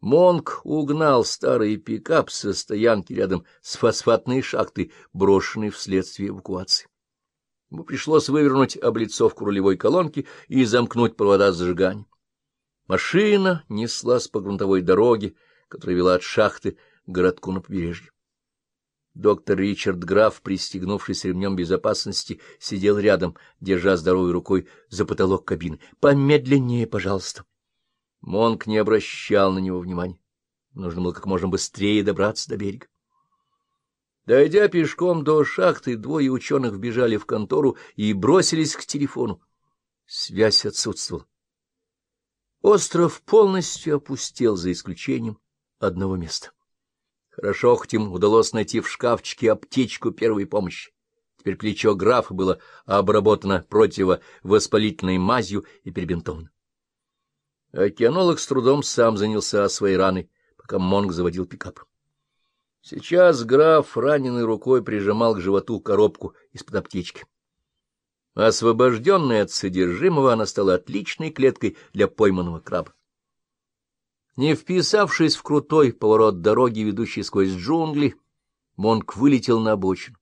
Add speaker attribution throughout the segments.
Speaker 1: Монк угнал старый пикап со стоянки рядом с фосфатной шахтой, брошенной вследствие эвакуации. Ему пришлось вывернуть облицовку рулевой колонки и замкнуть провода зажигания. Машина неслась по грунтовой дороге, которая вела от шахты к городку на побережье. Доктор Ричард Граф, пристегнувшись ремнем безопасности, сидел рядом, держа здоровой рукой за потолок кабины. — Помедленнее, пожалуйста. Монк не обращал на него внимания. Нужно было как можно быстрее добраться до берега. Дойдя пешком до шахты, двое ученых вбежали в контору и бросились к телефону. Связь отсутствовала. Остров полностью опустел, за исключением одного места. Хорошо, хоть им удалось найти в шкафчике аптечку первой помощи. Теперь плечо графа было обработано противовоспалительной мазью и перебинтовано. Океанолог с трудом сам занялся своей раной, пока Монг заводил пикап. Сейчас граф раненой рукой прижимал к животу коробку из-под аптечки. Освобожденная от содержимого, она стала отличной клеткой для пойманного краба. Не вписавшись в крутой поворот дороги, ведущей сквозь джунгли, Монк вылетел на обочину.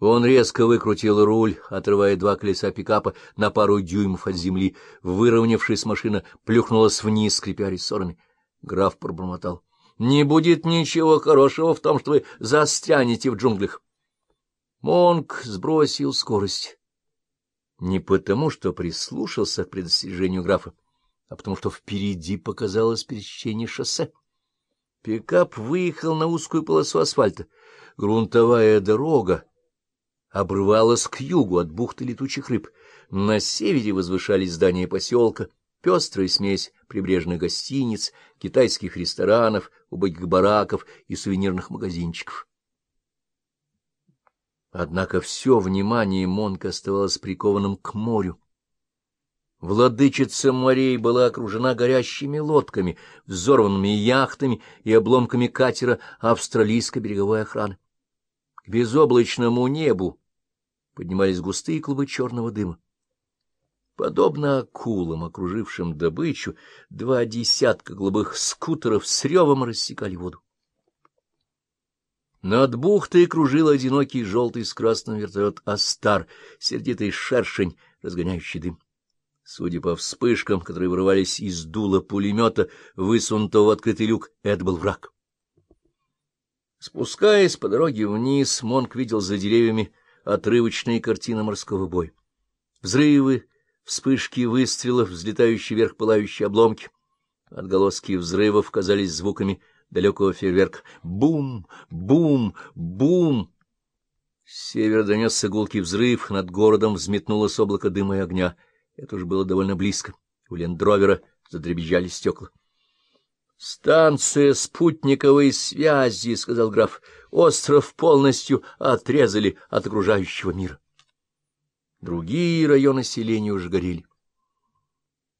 Speaker 1: Он резко выкрутил руль, отрывая два колеса пикапа на пару дюймов от земли. Выровнявшись, машина плюхнулась вниз, скрипя рессорами. Граф пробормотал. — Не будет ничего хорошего в том, что вы застрянете в джунглях. Монк сбросил скорость. Не потому, что прислушался к предостережению графа, а потому что впереди показалось пересечение шоссе. Пикап выехал на узкую полосу асфальта. Грунтовая дорога обрывалась к югу от бухты летучих рыб. На севере возвышались здания поселка, пестрая смесь прибрежных гостиниц, китайских ресторанов, убогих бараков и сувенирных магазинчиков. Однако все внимание Монка оставалось прикованным к морю. Владычица морей была окружена горящими лодками, взорванными яхтами и обломками катера австралийской береговой охраны. К безоблачному небу поднимались густые клубы черного дыма. Подобно акулам, окружившим добычу, два десятка голубых скутеров с ревом рассекали воду. Над бухтой кружил одинокий желтый с красным вертолет «Астар», сердитый шершень, разгоняющий дым. Судя по вспышкам, которые вырывались из дула пулемета, высунутого в открытый люк, это был враг. Спускаясь по дороге вниз, Монк видел за деревьями отрывочные картины морского боя. Взрывы, вспышки выстрелов, взлетающие вверх пылающие обломки. Отголоски взрывов казались звуками далекого фейерверка. Бум! Бум! Бум! С севера донесся гулкий взрыв, над городом взметнулось облако дыма и огня — это уж было довольно близко. У лендровера задребезжали стекла. — Станция спутниковой связи, — сказал граф. — Остров полностью отрезали от окружающего мира. Другие районы селения уже горели.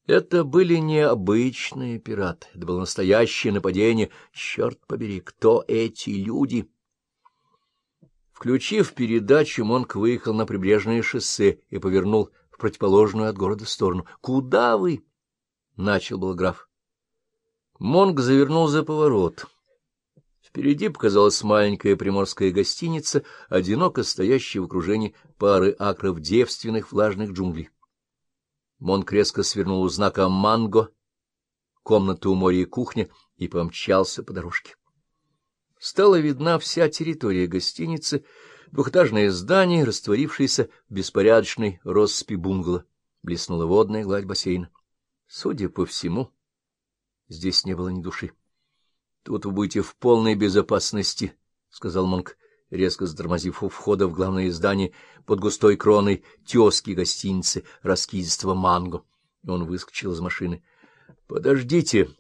Speaker 1: Это были необычные пираты, это было настоящее нападение. Черт побери, кто эти люди? Включив передачу, Монк выехал на прибрежное шоссе и повернул в противоположную от города сторону. — Куда вы? — начал был граф. Монг завернул за поворот. Впереди показалась маленькая приморская гостиница, одиноко стоящая в окружении пары акров девственных влажных джунглей. Монг резко свернул у знака «Манго», комната у моря и кухня, и помчался по дорожке. Стала видна вся территория гостиницы, Двухэтажное здание, растворившееся в беспорядочной россыпи бунгало, блеснула водная гладь бассейна. Судя по всему, здесь не было ни души. — Тут вы будете в полной безопасности, — сказал Монк, резко затормозив у входа в главное здание под густой кроной тезки гостиницы раскидистого манго. Он выскочил из машины. — Подождите!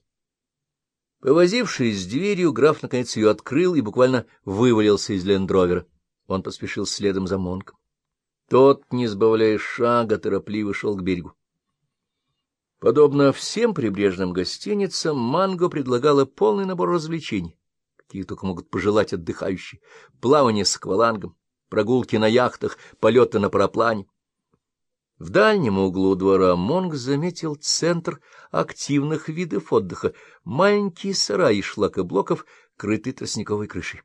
Speaker 1: Повозившись с дверью, граф наконец ее открыл и буквально вывалился из лендровера. Он поспешил следом за Монком. Тот, не сбавляя шага, торопливо шел к берегу. Подобно всем прибрежным гостиницам, Манго предлагала полный набор развлечений, какие только могут пожелать отдыхающие. Плавание с аквалангом, прогулки на яхтах, полеты на параплане. В дальнем углу двора Монг заметил центр активных видов отдыха — маленький сарай из шлакоблоков, крытый тростниковой крышей.